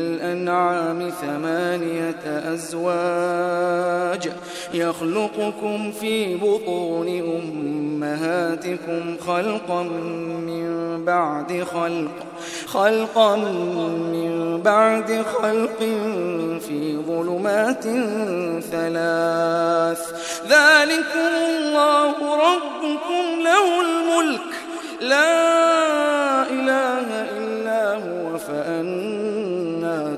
الأنعام ثمانية أزواج يخلقكم في بطون أمهاتكم خلقا من بعد خلق خلقا من بعد خلق في ظلمات ثلاث. ذلكم الله ربكم له الملك. لا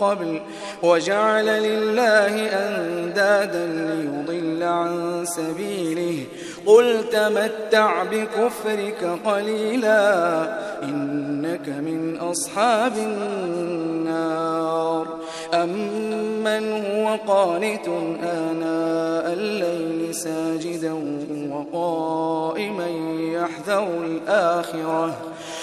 قبل وجعل لله أندادا ليضل عن سبيله. قل تمتع بكفرك قليلا إنك من أصحاب النار. أمن هو قانت آناء الليل ساجدا وقائما يحذر الآخرة.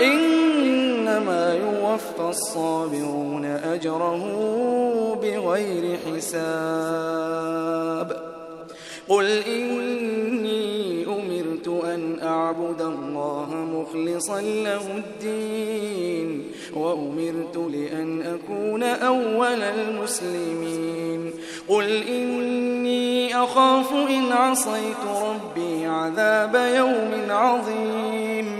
إنما يوفى الصابرون أجره بغير حساب. قل إني أمرت أن أعبد الله مخلصا له الدين وأمرت لأن أكون أول المسلمين. قل إني أخاف إن عصيت ربي عذاب يوم عظيم.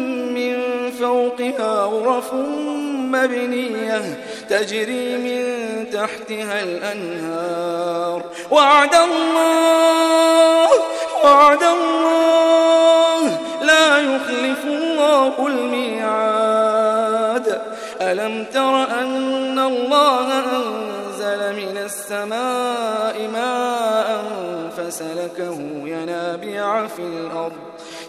فوقها غرف مبنية تجري من تحتها الأنهار. وعد الله وعد الله لا يخلف الله الميعاد. ألم تر أن الله أنزل من السماء ماء فسلكه ينابيع في الأرض.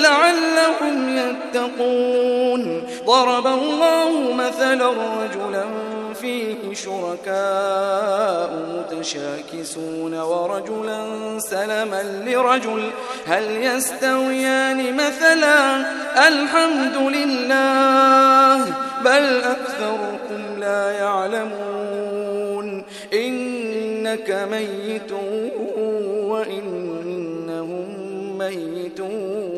لعلهم يتقون. ضرب الله مثلا رجلا فيه شركاء متشاكسون ورجلا سلما لرجل. هل يستويان مثلا؟ الحمد لله بل أكثركم لا يعلمون. إنك ميت وإنهم ميتون.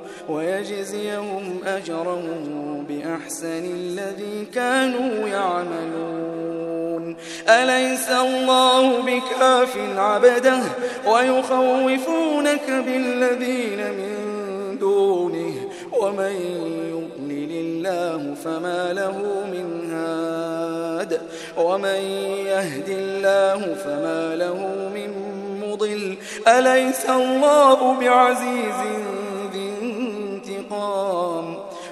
ويجزيهم أجرهم بأحسن الذي كانوا يعملون. أليس الله بكاف عبده ويخوفونك بالذين من دونه؟ ومن يضلل الله فما له من هاد؟ ومن يهد الله فما له من مضل؟ أليس الله بعزيز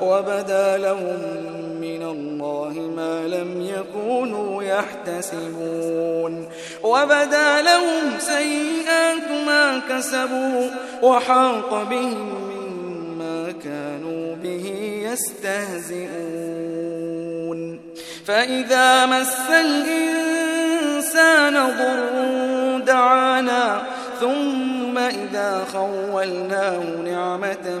وبدا لهم من الله ما لم يكونوا يحتسبون. وبدا لهم سيئات ما كسبوا وحاق بهم مما كانوا به يستهزئون. فإذا مس الإنسان ضر دعانا ثم إذا خولناه نعمة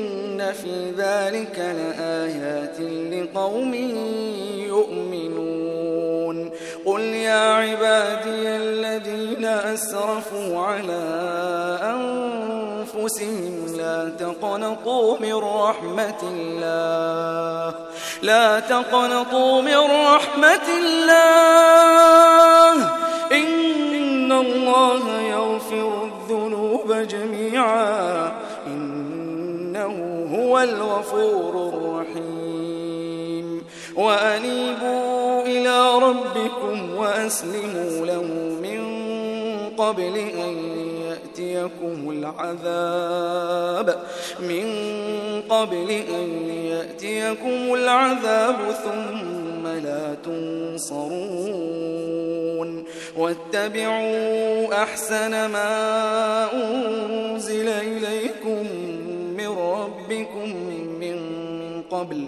في ذلك لآيات لقوم يؤمنون قل يا عبادي الذين أسرفوا على أنفسهم لا تقنطوا من رحمة الله لا تقنطوا من رحمة الله ربكم وأسلموا له من قبل أن يأتيكم العذاب من قبل أن يأتيكم العذاب ثم لا تنصرون واتبعوا أحسن ما أنزل إليكم من ربكم من قبل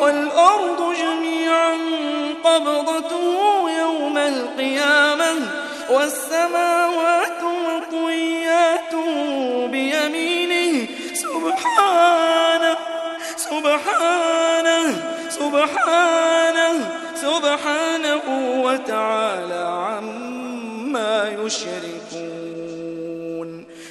والأرض جميعا قبضته يوم القيامة والسماوات مطويات بيمينه. سبحانه سبحانه سبحانه سبحانه وتعالى عما يشركون.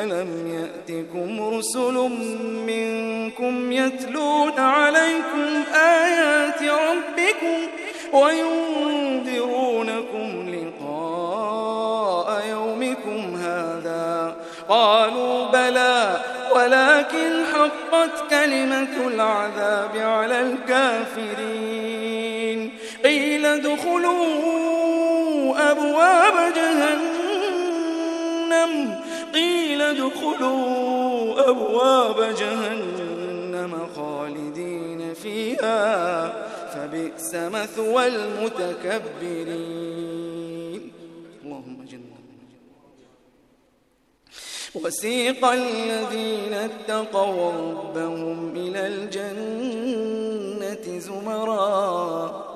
ألم يأتكم رسل منكم يتلون عليكم آيات ربكم وينذرونكم لقاء يومكم هذا قالوا بلى ولكن حقت كلمة العذاب على الكافرين قيل ادخلوا أبواب جهنم قيل ادخلوا أبواب جهنم خالدين فيها فبئس مثوى المتكبرين. اللهم جنة وسيق الذين اتقوا ربهم إلى الجنة زمرًا.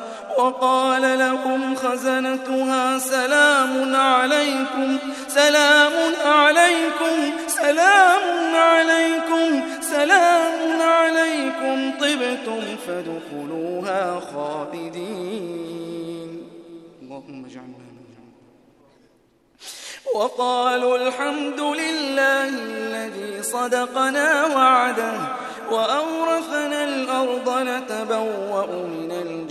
وقال لهم خزنتها سلام عليكم سلام عليكم سلام عليكم سلام عليكم. طبتم فادخلوها خالدين. اللهم اجعلنا وقالوا الحمد لله الذي صدقنا وعده وأورثنا الأرض نتبوأ من الجنة